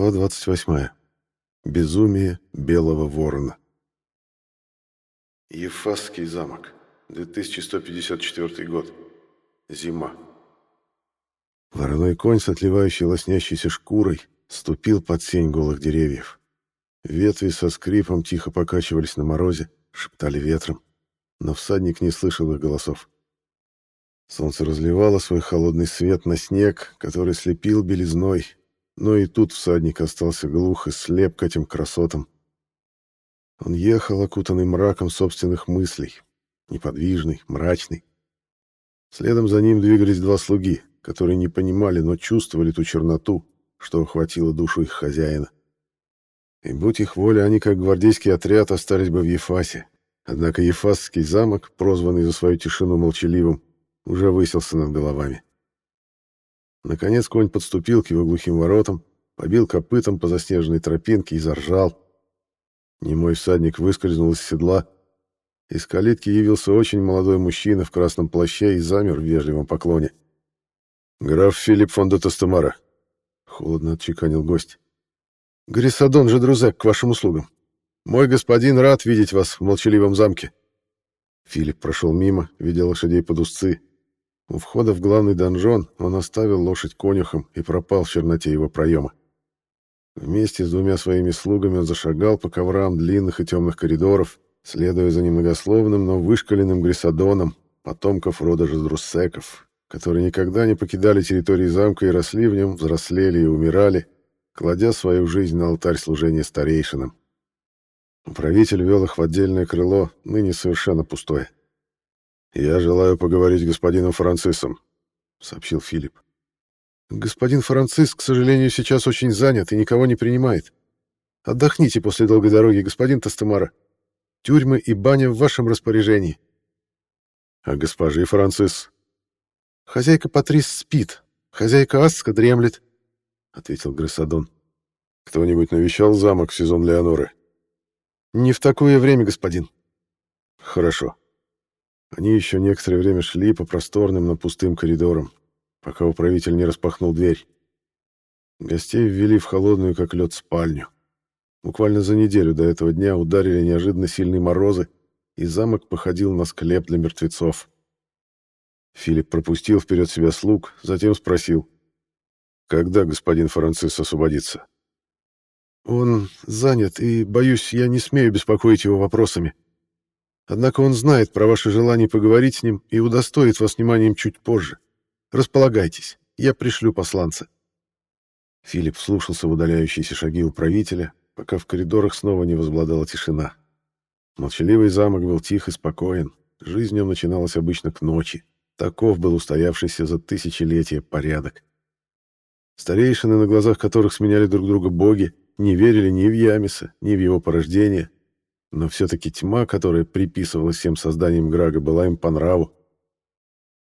Глава 28. Безумие белого ворона. Ефасский замок. 2154 год. Зима. Вороной конь с отливающей лоснящейся шкурой ступил под сень голых деревьев. Ветви со скрипом тихо покачивались на морозе, шептали ветром, но всадник не слышал их голосов. Солнце разливало свой холодный свет на снег, который слепил белизной, но и тут всадник остался глух и слеп к этим красотам. Он ехал, окутанный мраком собственных мыслей, неподвижный, мрачный. Следом за ним двигались два слуги, которые не понимали, но чувствовали ту черноту, что охватила душу их хозяина. И будь их воля, они, как гвардейский отряд, остались бы в Ефасе. Однако Ефасский замок, прозванный за свою тишину молчаливым, уже высился над головами. Наконец конь подступил к его глухим воротам, побил копытом по заснеженной тропинке и заржал. Немой всадник выскользнул из седла. Из калитки явился очень молодой мужчина в красном плаще и замер в вежливом поклоне. «Граф Филипп фон де Тостемара», — холодно отчеканил гость. «Грисадон же Друзек к вашим услугам. Мой господин рад видеть вас в молчаливом замке». Филипп прошел мимо, видя лошадей под узцы, у входа в главный донжон он оставил лошадь конюхом и пропал в черноте его проема. Вместе с двумя своими слугами он зашагал по коврам длинных и темных коридоров, следуя за немногословным, но вышкаленным Грисадоном, потомков рода Жездрусеков, которые никогда не покидали территории замка и росли в нем, взрослели и умирали, кладя свою жизнь на алтарь служения старейшинам. Управитель вел их в отдельное крыло, ныне совершенно пустое. «Я желаю поговорить с господином Францисом», — сообщил Филипп. «Господин Франциск, к сожалению, сейчас очень занят и никого не принимает. Отдохните после долгой дороги, господин Тастемара. Тюрьмы и баня в вашем распоряжении». «А госпожи Францис?» «Хозяйка Патрис спит, хозяйка Аска дремлет», — ответил Грессадон. «Кто-нибудь навещал замок в сезон Леоноры?» «Не в такое время, господин». «Хорошо. Они еще некоторое время шли по просторным, но пустым коридорам, пока управитель не распахнул дверь. Гостей ввели в холодную, как лед, спальню. Буквально за неделю до этого дня ударили неожиданно сильные морозы, и замок походил на склеп для мертвецов. Филипп пропустил вперед себя слуг, затем спросил, «Когда господин Францис освободится?» «Он занят, и, боюсь, я не смею беспокоить его вопросами», Однако он знает про ваше желание поговорить с ним и удостоит вас вниманием чуть позже. Располагайтесь, я пришлю посланца». Филипп слушался в удаляющиеся шаги управителя, пока в коридорах снова не возбладала тишина. Молчаливый замок был тих и спокоен, жизнь в нем начиналась обычно к ночи. Таков был устоявшийся за тысячелетия порядок. Старейшины, на глазах которых сменяли друг друга боги, не верили ни в Ямиса, ни в его порождение, но все-таки тьма, которая приписывалась всем созданиям Грага, была им по нраву.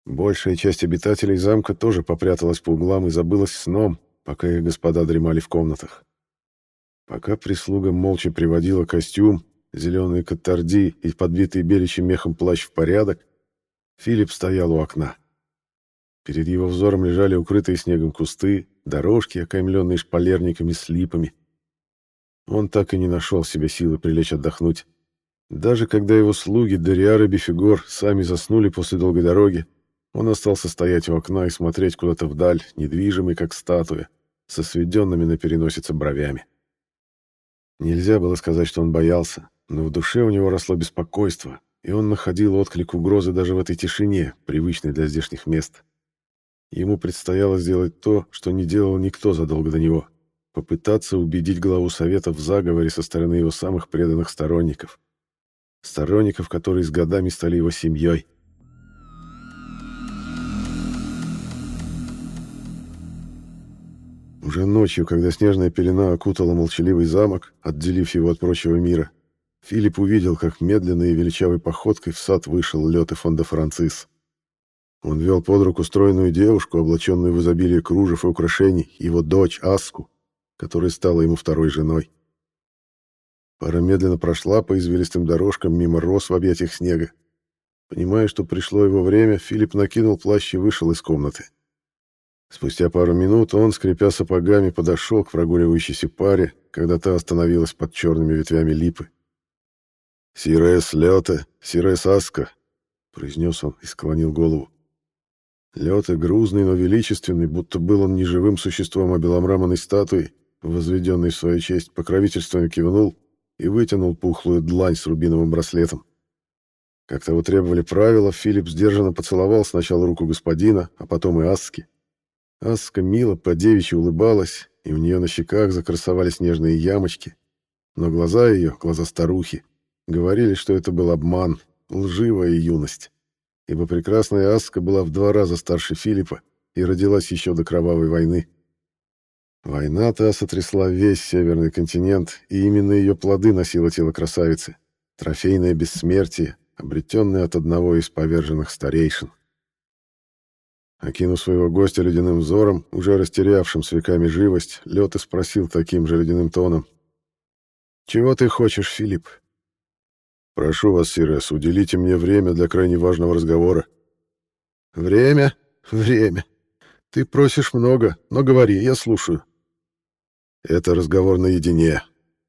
Большая часть обитателей замка тоже попряталась по углам и забылась сном, пока их господа дремали в комнатах. Пока прислуга молча приводила костюм, зеленые катарди и подбитый беличьим мехом плащ в порядок, Филипп стоял у окна. Перед его взором лежали укрытые снегом кусты, дорожки, окаймленные шпалерниками с липами. Он так и не нашел себе силы прилечь отдохнуть. Даже когда его слуги Дориар и Бифигор сами заснули после долгой дороги, он остался стоять у окна и смотреть куда-то вдаль, недвижимый, как статуя, со сведенными на переносице бровями. Нельзя было сказать, что он боялся, но в душе у него росло беспокойство, и он находил отклик угрозы даже в этой тишине, привычной для здешних мест. Ему предстояло сделать то, что не делал никто задолго до него попытаться убедить главу Совета в заговоре со стороны его самых преданных сторонников. Сторонников, которые с годами стали его семьей. Уже ночью, когда снежная пелена окутала молчаливый замок, отделив его от прочего мира, Филипп увидел, как медленно и величавой походкой в сад вышел лед и фонда Францис. Он вел под руку стройную девушку, облаченную в изобилие кружев и украшений, его дочь Аску, которая стала ему второй женой. Пара медленно прошла по извилистым дорожкам мимо роз в объятиях снега. Понимая, что пришло его время, Филипп накинул плащ и вышел из комнаты. Спустя пару минут он, скрипя сапогами, подошел к прогуливающейся паре, когда та остановилась под черными ветвями липы. «Сирес Лёте, Сирес Аска», — произнес он и склонил голову. Лёте, грузный, но величественный, будто был он не живым существом, а беломраморной статуей, возведенной в свою честь, покровительством кивнул и вытянул пухлую длань с рубиновым браслетом. Как того требовали правила, Филипп сдержанно поцеловал сначала руку господина, а потом и Аски. Аска мило по девичьи улыбалась, и у нее на щеках закрасовались нежные ямочки. Но глаза ее, глаза старухи, говорили, что это был обман, лживая юность. Ибо прекрасная Аска была в два раза старше Филиппа и родилась еще до кровавой войны. Война-то сотрясла весь северный континент, и именно ее плоды носило тело красавицы. Трофейное бессмертие, обретенное от одного из поверженных старейшин. Окинув своего гостя ледяным взором, уже растерявшим с веками живость, Лёта спросил таким же ледяным тоном. «Чего ты хочешь, Филипп?» «Прошу вас, Сирес, уделите мне время для крайне важного разговора». «Время? Время. Ты просишь много, но говори, я слушаю». «Это разговор наедине.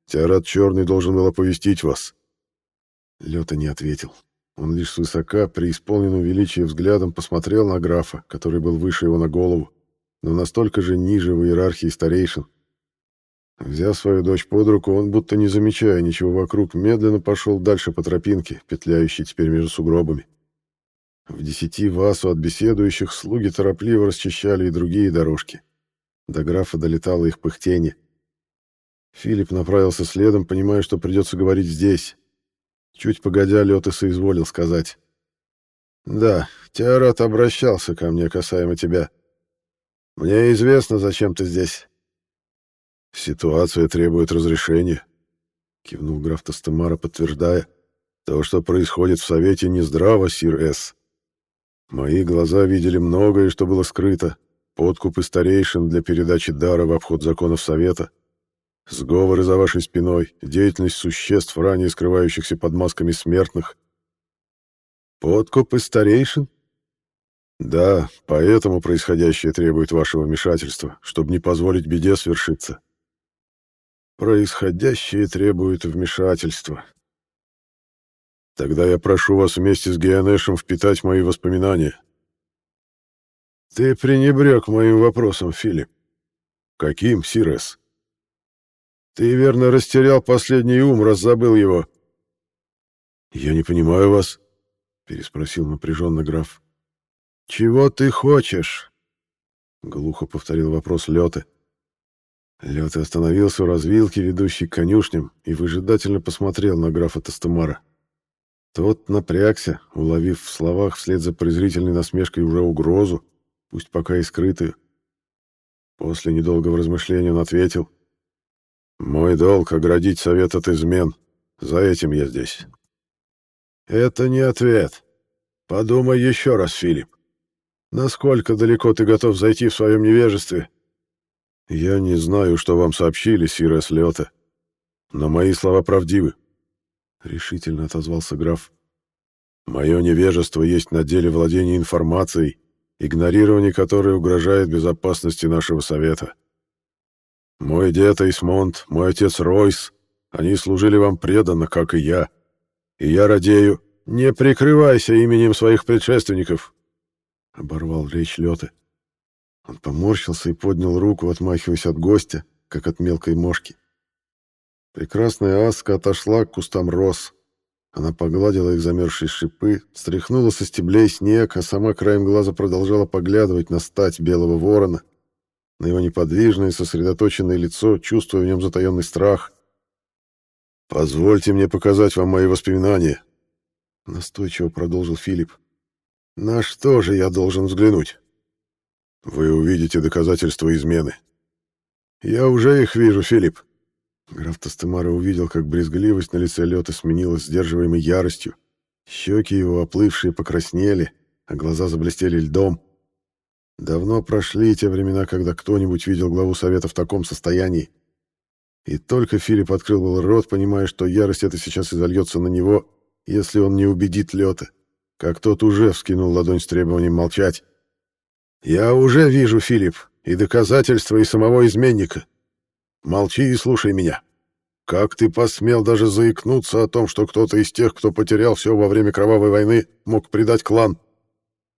Теорат Черный должен был оповестить вас». Лёта не ответил. Он лишь свысока, преисполненным величия взглядом, посмотрел на графа, который был выше его на голову, но настолько же ниже в иерархии старейшин. Взяв свою дочь под руку, он, будто не замечая ничего вокруг, медленно пошел дальше по тропинке, петляющей теперь между сугробами. В десяти васу от беседующих слуги торопливо расчищали и другие дорожки. До графа долетало их пыхтение. Филипп направился следом, понимая, что придется говорить здесь, Чуть погодя, Лёта соизволил сказать. «Да, Теорат обращался ко мне касаемо тебя. Мне известно, зачем ты здесь». «Ситуация требует разрешения», — кивнул граф Тастемара, подтверждая. «То, что происходит в Совете, нездраво, сир С. Мои глаза видели многое, что было скрыто. Подкупы старейшин для передачи дара в обход законов Совета — Сговоры за вашей спиной, деятельность существ, ранее скрывающихся под масками смертных. Подкупы старейшин? Да, поэтому происходящее требует вашего вмешательства, чтобы не позволить беде свершиться. Происходящее требует вмешательства. Тогда я прошу вас вместе с Геонешем впитать мои воспоминания. Ты пренебрег моим вопросом, Филипп. Каким, Сирес? Ты, верно, растерял последний ум, раз забыл его. Я не понимаю вас, переспросил напряженно граф. Чего ты хочешь? Глухо повторил вопрос Лёты. Лёты остановился у развилки, ведущей к конюшням, и выжидательно посмотрел на графа Тастемара. Тот напрягся, уловив в словах вслед за презрительной насмешкой уже угрозу, пусть пока и скрытую. После недолгого размышления он ответил — мой долг — оградить совет от измен. За этим я здесь. Это не ответ. Подумай еще раз, Филипп. Насколько далеко ты готов зайти в своем невежестве? Я не знаю, что вам сообщили, Сирес Лёта, но мои слова правдивы. Решительно отозвался граф. Мое невежество есть на деле владение информацией, игнорирование которой угрожает безопасности нашего совета. Мой дед Эйсмонт, мой отец Ройс, они служили вам преданно, как и я. И я радею, не прикрывайся именем своих предшественников, — оборвал речь Лёты. Он поморщился и поднял руку, отмахиваясь от гостя, как от мелкой мошки. Прекрасная аска отошла к кустам роз. Она погладила их замерзшие шипы, стряхнула со стеблей снег, а сама краем глаза продолжала поглядывать на стать белого ворона, на его неподвижное сосредоточенное лицо, чувствуя в нем затаенный страх. «Позвольте мне показать вам мои воспоминания», — настойчиво продолжил Филипп. «На что же я должен взглянуть?» «Вы увидите доказательства измены». «Я уже их вижу, Филипп». Граф Тастемара увидел, как брезгливость на лице Лёта сменилась сдерживаемой яростью. Щеки его, оплывшие, покраснели, а глаза заблестели льдом. Давно прошли те времена, когда кто-нибудь видел главу совета в таком состоянии. И только Филипп открыл был рот, понимая, что ярость эта сейчас изольется на него, если он не убедит Лёта, как тот уже вскинул ладонь с требованием молчать. Я уже вижу, Филипп, и доказательства, и самого изменника. Молчи и слушай меня. Как ты посмел даже заикнуться о том, что кто-то из тех, кто потерял все во время кровавой войны, мог предать клан?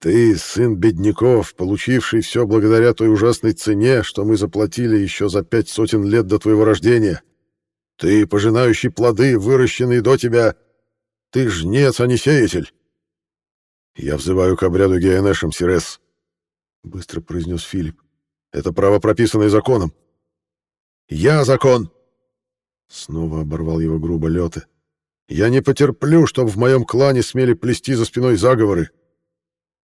Ты, сын бедняков, получивший все благодаря той ужасной цене, что мы заплатили еще за пять сотен лет до твоего рождения. Ты, пожинающий плоды, выращенные до тебя. Ты жнец, а не сеятель. Я взываю к обряду Геонешем, Сирес, — быстро произнес Филипп. Это право, прописанное законом. Я закон! Снова оборвал его грубо Лёте. Я не потерплю, чтобы в моем клане смели плести за спиной заговоры.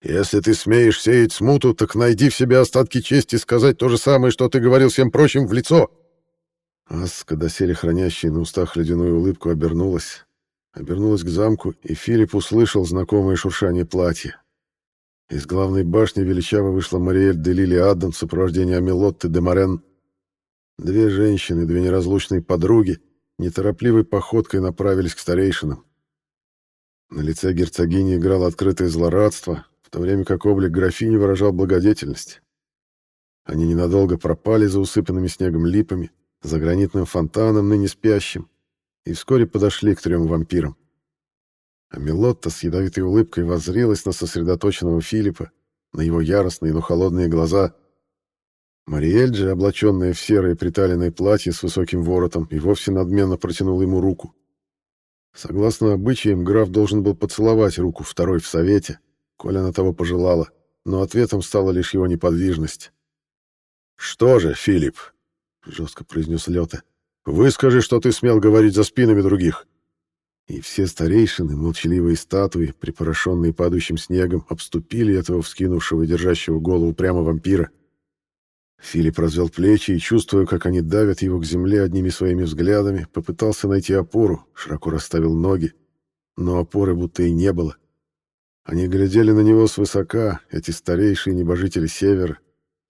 Если ты смеешь сеять смуту, так найди в себе остатки чести сказать то же самое, что ты говорил всем прочим в лицо. Аска, доселе хранящая на устах ледяную улыбку, обернулась. Обернулась к замку, и Филипп услышал знакомое шуршание платья. Из главной башни величаво вышла Мариэль де Лили Адам в сопровождении Амелотты де Морен. Две женщины, две неразлучные подруги, неторопливой походкой направились к старейшинам. На лице герцогини играло открытое злорадство, то время как облик графини выражал благодетельность. Они ненадолго пропали за усыпанными снегом липами, за гранитным фонтаном, ныне спящим, и вскоре подошли к трем вампирам. А Мелотта с ядовитой улыбкой воззрилась на сосредоточенного Филиппа, на его яростные, но холодные глаза. Мариэль же, облаченная в серое приталенное платье с высоким воротом, и вовсе надменно протянула ему руку. Согласно обычаям, граф должен был поцеловать руку второй в совете, коль она того пожелала, но ответом стала лишь его неподвижность. «Что же, Филипп?» — жестко произнес Лёта. «Выскажи, что ты смел говорить за спинами других». И все старейшины, молчаливые статуи, припорошенные падающим снегом, обступили этого вскинувшего держащего голову прямо вампира. Филипп развел плечи и, чувствуя, как они давят его к земле одними своими взглядами, попытался найти опору, широко расставил ноги, но опоры будто и не было. Они глядели на него свысока, эти старейшие небожители Севера,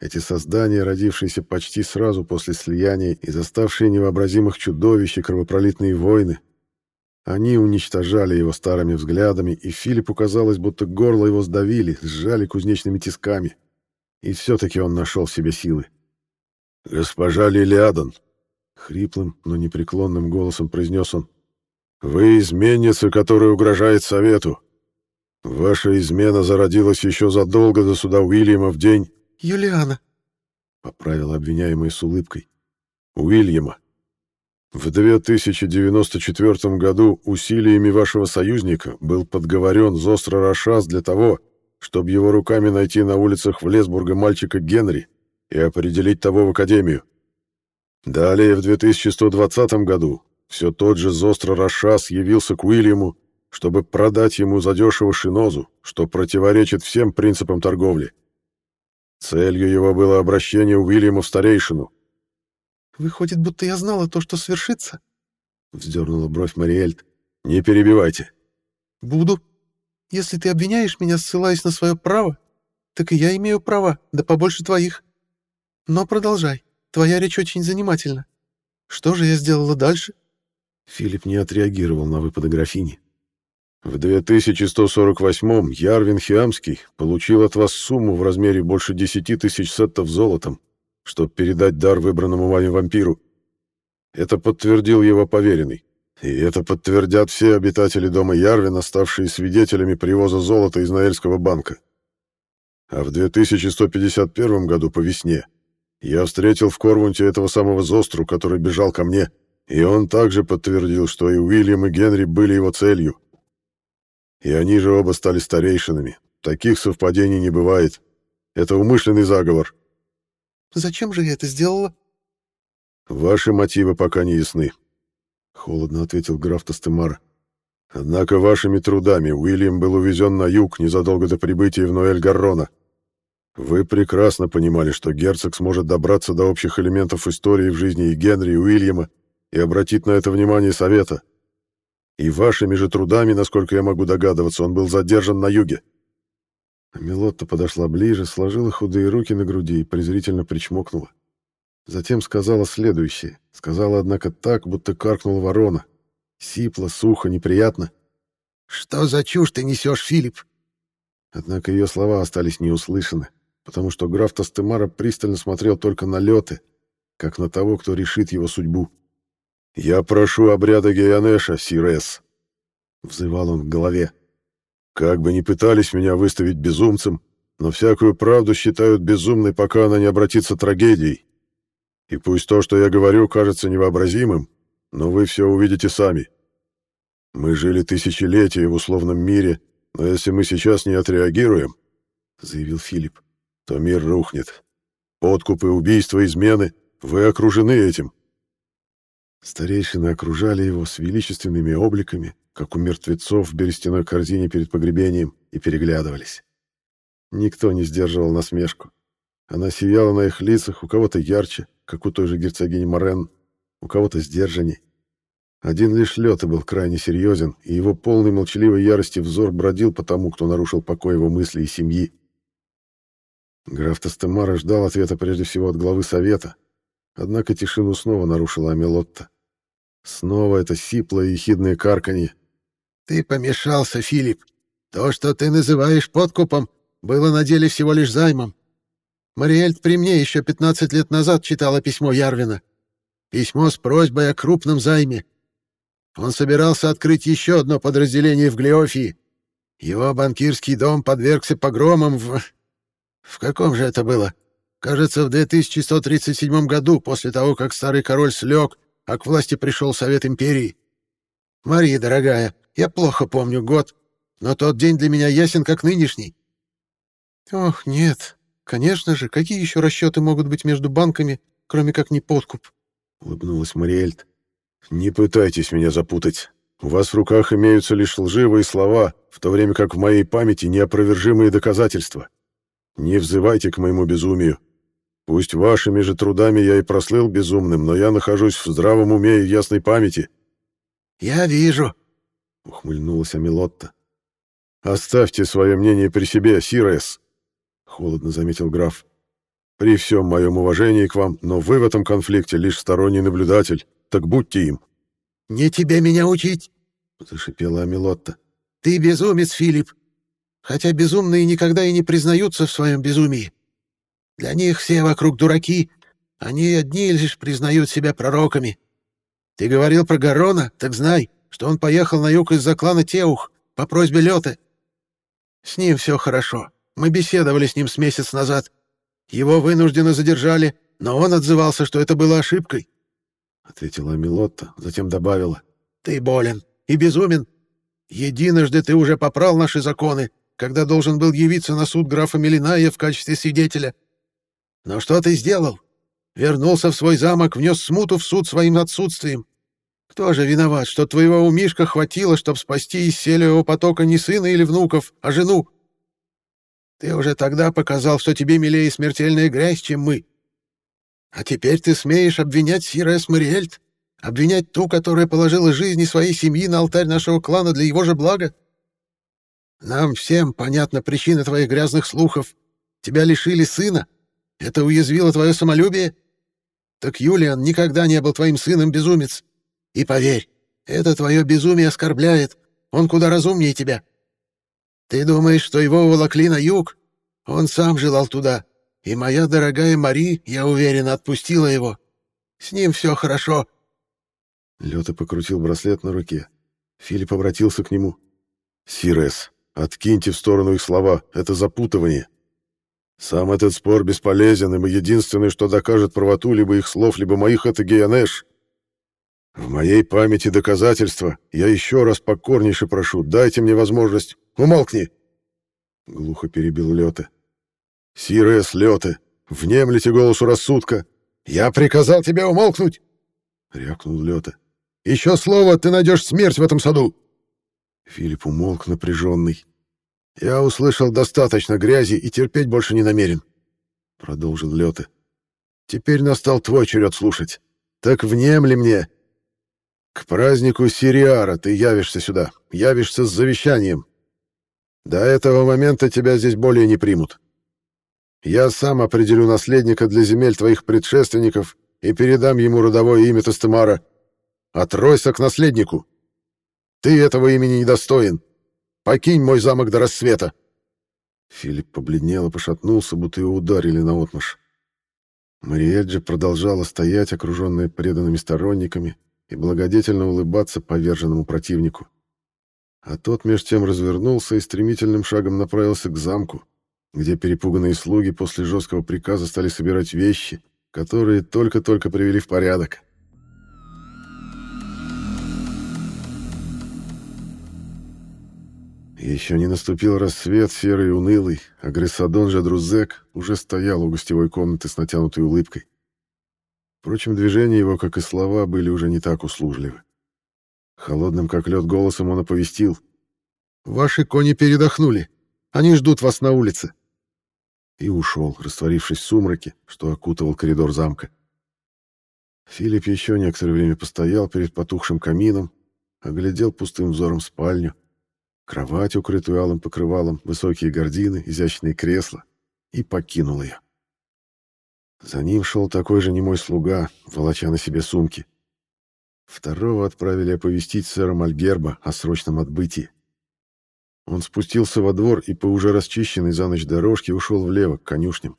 эти создания, родившиеся почти сразу после слияния и заставшие невообразимых чудовищ и кровопролитные войны. Они уничтожали его старыми взглядами, и Филиппу казалось, будто горло его сдавили, сжали кузнечными тисками. И все-таки он нашел в себе силы. «Госпожа Лилиадан!» — хриплым, но непреклонным голосом произнес он. «Вы изменница, которая угрожает совету. Ваша измена зародилась еще задолго до суда Уильяма в день... Юлиана, поправил обвиняемый с улыбкой. Уильяма. В 2094 году усилиями вашего союзника был подговорен Зостро Рашас для того, чтобы его руками найти на улицах Влесбурга мальчика Генри и определить того в Академию. Далее, в 2120 году, все тот же Зостро Рашас явился к Уильяму чтобы продать ему задешево шинозу, что противоречит всем принципам торговли. Целью его было обращение Уильяма в старейшину. «Выходит, будто я знала то, что свершится?» — вздернула бровь Мариэльт. «Не перебивайте». «Буду. Если ты обвиняешь меня, ссылаясь на свое право, так и я имею права, да побольше твоих. Но продолжай. Твоя речь очень занимательна. Что же я сделала дальше?» Филипп не отреагировал на выпады графини. В 2148-м Ярвин Хиамский получил от вас сумму в размере больше 10 тысяч сеттов золотом, чтобы передать дар выбранному вами вампиру. Это подтвердил его поверенный. И это подтвердят все обитатели дома Ярвина, ставшие свидетелями привоза золота из Наэльского банка. А в 2151 году по весне я встретил в Корвунте этого самого Зостру, который бежал ко мне, и он также подтвердил, что и Уильям, и Генри были его целью. И они же оба стали старейшинами. Таких совпадений не бывает. Это умышленный заговор. Зачем же я это сделала? Ваши мотивы пока не ясны. Холодно ответил граф Тастемар. Однако вашими трудами Уильям был увезен на юг незадолго до прибытия в Ноэль-Гаррона. Вы прекрасно понимали, что герцог сможет добраться до общих элементов истории в жизни и Генри, и Уильяма и обратить на это внимание совета. И вашими же трудами, насколько я могу догадываться, он был задержан на юге. Мелотта подошла ближе, сложила худые руки на груди и презрительно причмокнула. Затем сказала следующее. Сказала, однако, так, будто каркнула ворона. Сипло, сухо, неприятно. «Что за чушь ты несешь, Филипп?» Однако ее слова остались неуслышаны, потому что граф Тастемара пристально смотрел только на леты, как на того, кто решит его судьбу. «Я прошу обряда Геонеша, Сирес», — взывал он в голове. «Как бы ни пытались меня выставить безумцем, но всякую правду считают безумной, пока она не обратится трагедией. И пусть то, что я говорю, кажется невообразимым, но вы все увидите сами. Мы жили тысячелетия в условном мире, но если мы сейчас не отреагируем, — заявил Филипп, — то мир рухнет. Подкупы, убийства, измены — вы окружены этим. Старейшины окружали его с величественными обликами, как у мертвецов в берестяной корзине перед погребением, и переглядывались. Никто не сдерживал насмешку. Она сияла на их лицах, у кого-то ярче, как у той же герцогини Морен, у кого-то сдержанней. Один лишь Лёта был крайне серьезен, и его полный молчаливой ярости взор бродил по тому, кто нарушил покой его мыслей и семьи. Граф Тастемара ждал ответа прежде всего от главы совета, однако тишину снова нарушила Амелотта. Снова это сиплое и ехидное карканье. «Ты помешался, Филипп. То, что ты называешь подкупом, было на деле всего лишь займом. Мариэльт при мне еще 15 лет назад читала письмо Ярвина. Письмо с просьбой о крупном займе. Он собирался открыть еще одно подразделение в Глеофии. Его банкирский дом подвергся погромам в... В каком же это было? Кажется, в 2137 году, после того, как старый король слег, а к власти пришел Совет Империи. Мария, дорогая, я плохо помню год, но тот день для меня ясен, как нынешний. Ох, нет. Конечно же, какие еще расчеты могут быть между банками, кроме как не подкуп? Улыбнулась Мариэльт. «Не пытайтесь меня запутать. У вас в руках имеются лишь лживые слова, в то время как в моей памяти неопровержимые доказательства. Не взывайте к моему безумию. Пусть вашими же трудами я и прослыл безумным, но я нахожусь в здравом уме и ясной памяти». «Я вижу», — ухмыльнулась Амилотта. «Оставьте свое мнение при себе, Сирес», — холодно заметил граф. «При всем моем уважении к вам, но вы в этом конфликте лишь сторонний наблюдатель так будьте им. «Не тебе меня учить!» — зашипела Амилотта. «Ты безумец, Филипп! Хотя безумные никогда и не признаются в своем безумии. Для них все вокруг дураки, они одни лишь признают себя пророками. Ты говорил про Гарона, так знай, что он поехал на юг из-за клана Теух по просьбе Лёты. С ним все хорошо. Мы беседовали с ним с месяц назад. Его вынужденно задержали, но он отзывался, что это было ошибкой ответила Милотта, затем добавила. «Ты болен и безумен. Единожды ты уже поправил наши законы, когда должен был явиться на суд графа Мелиная в качестве свидетеля. Но что ты сделал? Вернулся в свой замок, внес смуту в суд своим отсутствием. Кто же виноват, что твоего умишка хватило, чтобы спасти из селевого потока не сына или внуков, а жену? Ты уже тогда показал, что тебе милее смертельная грязь, чем мы. А теперь ты смеешь обвинять Сирес Мариэльт? Обвинять ту, которая положила жизни своей семьи на алтарь нашего клана для его же блага? Нам всем понятна причина твоих грязных слухов. Тебя лишили сына. Это уязвило твое самолюбие? Так Юлиан никогда не был твоим сыном, безумец. И поверь, это твое безумие оскорбляет. Он куда разумнее тебя. Ты думаешь, что его уволокли на юг? Он сам желал туда. И моя дорогая Мари, я уверен, отпустила его. С ним все хорошо». Лёта покрутил браслет на руке. Филипп обратился к нему. «Сирес, откиньте в сторону их слова. Это запутывание. Сам этот спор бесполезен, ибо единственное, что докажет правоту либо их слов, либо моих, это Геонеш. В моей памяти доказательства. Я еще раз покорнейше прошу, дайте мне возможность. Умолкни!» Глухо перебил Лёта. Сирые слеты, внемлите голосу рассудка. Я приказал тебе умолкнуть!» — рявкнул Лёта. «Еще слово, ты найдешь смерть в этом саду!» Филипп умолк напряженный. «Я услышал достаточно грязи и терпеть больше не намерен», — продолжил Лёта. «Теперь настал твой черед слушать. Так внемли мне. К празднику Сириара ты явишься сюда, явишься с завещанием. До этого момента тебя здесь более не примут. Я сам определю наследника для земель твоих предшественников и передам ему родовое имя Тастемара. Отройся к наследнику. Ты этого имени недостоин. Покинь мой замок до рассвета. Филипп побледнел и пошатнулся, будто его ударили наотмашь. Мариэль продолжала стоять, окруженная преданными сторонниками, и благодетельно улыбаться поверженному противнику. А тот меж тем развернулся и стремительным шагом направился к замку, где перепуганные слуги после жесткого приказа стали собирать вещи, которые только-только привели в порядок. Еще не наступил рассвет, серый и унылый, а Грессадон Жадрузек уже стоял у гостевой комнаты с натянутой улыбкой. Впрочем, движения его, как и слова, были уже не так услужливы. Холодным, как лед, голосом он оповестил. «Ваши кони передохнули. Они ждут вас на улице». И ушел, растворившись в сумраке, что окутывал коридор замка. Филипп еще некоторое время постоял перед потухшим камином, оглядел пустым взором спальню, кровать, укрытую алым покрывалом, высокие гардины, изящные кресла, и покинул ее. За ним шел такой же немой слуга, волоча на себе сумки. Второго отправили оповестить сэра Мальгерба о срочном отбытии. Он спустился во двор и по уже расчищенной за ночь дорожке ушел влево, к конюшням.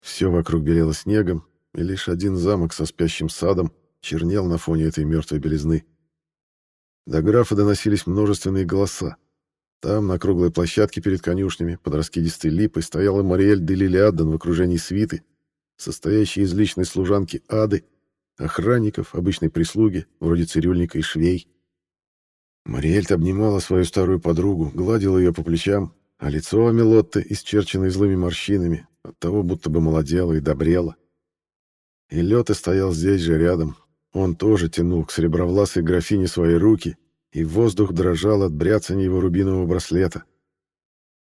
Все вокруг белело снегом, и лишь один замок со спящим садом чернел на фоне этой мертвой белизны. До графа доносились множественные голоса. Там, на круглой площадке перед конюшнями, под раскидистой липой, стояла Мариэль де Лилиаддан в окружении свиты, состоящей из личной служанки Ады, охранников, обычной прислуги, вроде цирюльника и швей. Мариэль обнимала свою старую подругу, гладила ее по плечам, а лицо Амелотты, исчерченное злыми морщинами, оттого будто бы молодело и добрело. И Лёта стоял здесь же рядом, он тоже тянул к серебровласой графине свои руки, и воздух дрожал от бряцания его рубинового браслета.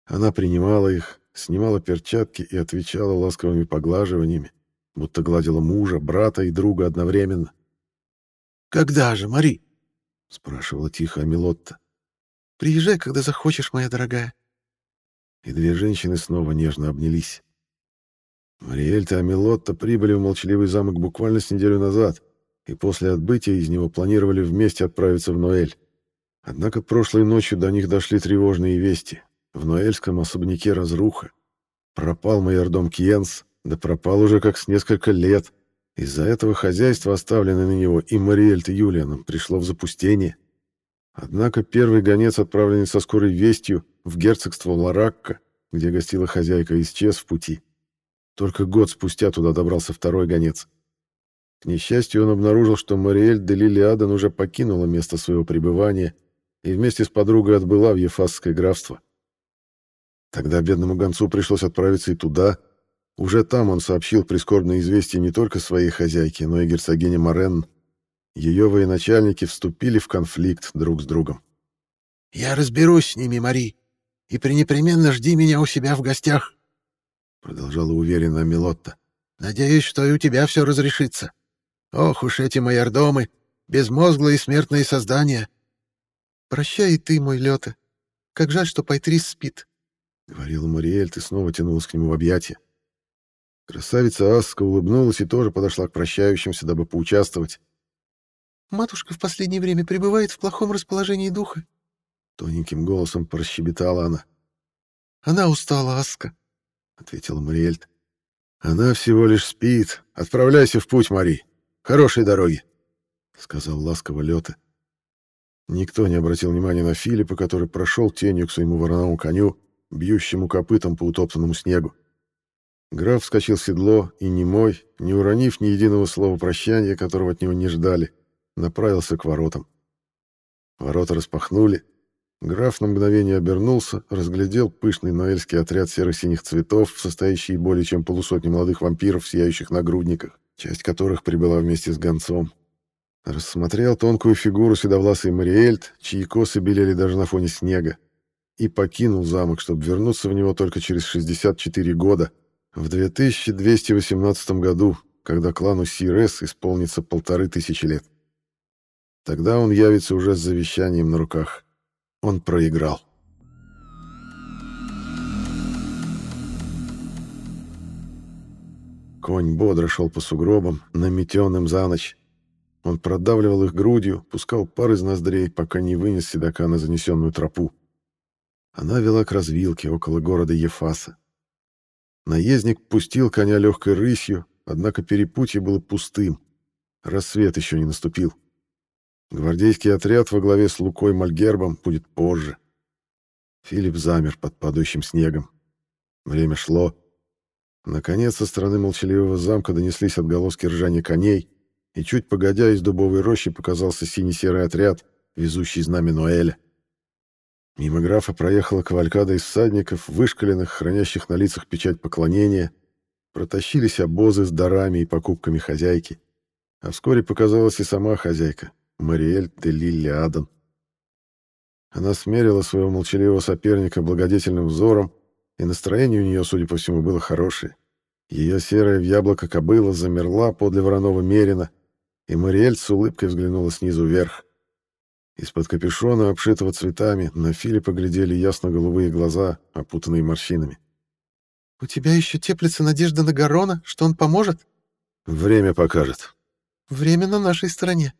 Она принимала их, снимала перчатки и отвечала ласковыми поглаживаниями, будто гладила мужа, брата и друга одновременно. «Когда же, Мари?» — спрашивала тихо Амилотта. «Приезжай, когда захочешь, моя дорогая». И две женщины снова нежно обнялись. Мариэльта и Амилотта прибыли в молчаливый замок буквально с неделю назад — и после отбытия из него планировали вместе отправиться в Ноэль. Однако прошлой ночью до них дошли тревожные вести. В ноэльском особняке разруха. Пропал майордом Кьенс, да пропал уже как с несколько лет. Из-за этого хозяйство, оставленное на него и Мариэльт Юлианом, пришло в запустение. Однако первый гонец, отправленный со скорой вестью в герцогство Ларакка, где гостила хозяйка, исчез в пути. Только год спустя туда добрался второй гонец — к несчастью, он обнаружил, что Мариэль де Лилиадан уже покинула место своего пребывания и вместе с подругой отбыла в Ефасское графство. Тогда бедному гонцу пришлось отправиться и туда. Уже там он сообщил прискорбное известие не только своей хозяйке, но и герцогине Морен. Ее военачальники вступили в конфликт друг с другом. «Я разберусь с ними, Мари, и пренепременно жди меня у себя в гостях», — продолжала уверенно Милотта. «Надеюсь, что и у тебя все разрешится». Ох уж эти майордомы, безмозглые смертные создания. Прощай и ты, мой Лёта. Как жаль, что Пайтрис спит. — говорила Мариэль, ты снова тянулась к нему в объятия. Красавица Аска улыбнулась и тоже подошла к прощающимся, дабы поучаствовать. «Матушка в последнее время пребывает в плохом расположении духа», — тоненьким голосом прощебетала она. «Она устала, Аска», — ответила Мариэльт. «Она всего лишь спит. Отправляйся в путь, Мари. Хорошей дороги, сказал ласково Лёта. Никто не обратил внимания на Филиппа, который прошел тенью к своему вороному коню, бьющему копытом по утоптанному снегу. Граф вскочил в седло и, немой, не уронив ни единого слова прощания, которого от него не ждали, направился к воротам. Ворота распахнули. Граф на мгновение обернулся, разглядел пышный ноэльский отряд серо-синих цветов, состоящий более чем полусотни молодых вампиров, сияющих на грудниках часть которых прибыла вместе с гонцом. Рассмотрел тонкую фигуру седовласой Мариэльт, чьи косы белели даже на фоне снега, и покинул замок, чтобы вернуться в него только через 64 года, в 2218 году, когда клану Сирес исполнится полторы тысячи лет. Тогда он явится уже с завещанием на руках. Он проиграл. Конь бодро шел по сугробам, наметенным за ночь. Он продавливал их грудью, пускал пар из ноздрей, пока не вынес седока на занесенную тропу. Она вела к развилке около города Ефаса. Наездник пустил коня легкой рысью, однако перепутье было пустым. Рассвет еще не наступил. Гвардейский отряд во главе с Лукой Мальгербом будет позже. Филипп замер под падающим снегом. Время шло. Наконец, со стороны молчаливого замка донеслись отголоски ржания коней, и чуть погодя из дубовой рощи показался синий-серый отряд, везущий знамя Ноэля. Мимо графа проехала кавалькада из всадников, вышкаленных, хранящих на лицах печать поклонения. Протащились обозы с дарами и покупками хозяйки. А вскоре показалась и сама хозяйка, Мариэль де Лилли Адан. Она смерила своего молчаливого соперника благодетельным взором, и настроение у нее, судя по всему, было хорошее. Ее серая в яблоко кобыла замерла подле вороного мерина, и Мариэль с улыбкой взглянула снизу вверх. Из-под капюшона, обшитого цветами, на Филиппа глядели ясно-голубые глаза, опутанные морщинами. «У тебя еще теплится надежда на Гарона, что он поможет?» «Время покажет». «Время на нашей стороне».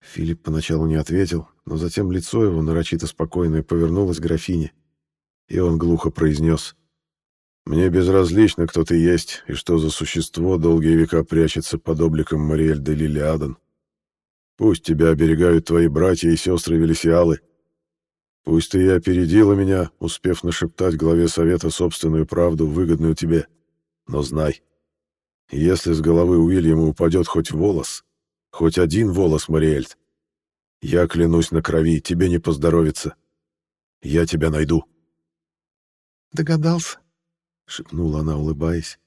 Филипп поначалу не ответил, но затем лицо его, нарочито спокойное, повернулось к графине, и он глухо произнес. «Мне безразлично, кто ты есть и что за существо долгие века прячется под обликом Мариэль де Лилиадан. Пусть тебя оберегают твои братья и сестры Велисиалы. Пусть ты и опередила меня, успев нашептать главе совета собственную правду, выгодную тебе. Но знай, если с головы Уильяма упадет хоть волос, хоть один волос, Мариэльт, я клянусь на крови, тебе не поздоровится. Я тебя найду. Догадался, — шепнула она, улыбаясь.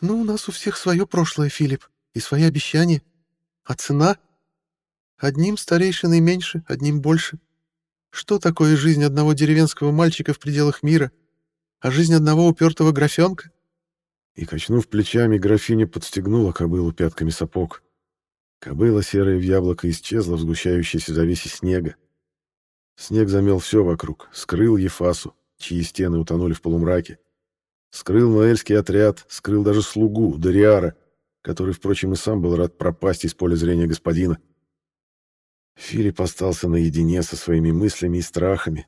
«Ну, у нас у всех свое прошлое, Филипп, и свои обещания. А цена? Одним старейшиной меньше, одним больше. Что такое жизнь одного деревенского мальчика в пределах мира? А жизнь одного упертого графенка? И, качнув плечами, графиня подстегнула кобылу пятками сапог. Кобыла серая в яблоко исчезла в сгущающейся завесе снега. Снег замел все вокруг, скрыл Ефасу, чьи стены утонули в полумраке. Скрыл ноэльский отряд, скрыл даже слугу, Дориара, который, впрочем, и сам был рад пропасть из поля зрения господина. Филипп остался наедине со своими мыслями и страхами.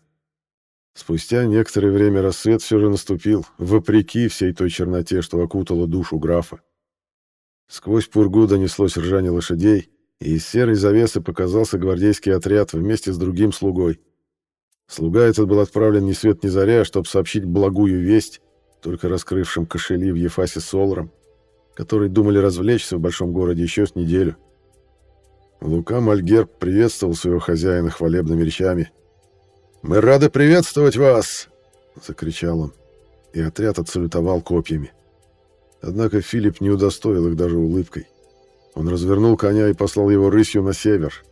Спустя некоторое время рассвет все же наступил, вопреки всей той черноте, что окутала душу графа. Сквозь пургу донеслось ржание лошадей, и из серой завесы показался гвардейский отряд вместе с другим слугой. Слуга этот был отправлен ни свет ни заря, чтобы сообщить благую весть, только раскрывшим кошели в Ефасе Солром, которые думали развлечься в большом городе еще с неделю. Лука Мальгерб приветствовал своего хозяина хвалебными речами. «Мы рады приветствовать вас!» — закричал он, и отряд отсалютовал копьями. Однако Филипп не удостоил их даже улыбкой. Он развернул коня и послал его рысью на север.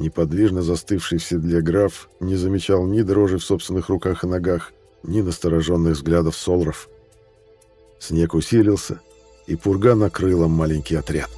Неподвижно застывший в седле граф не замечал ни дрожи в собственных руках и ногах, ни настороженных взглядов солров. Снег усилился, и пурга накрыла маленький отряд.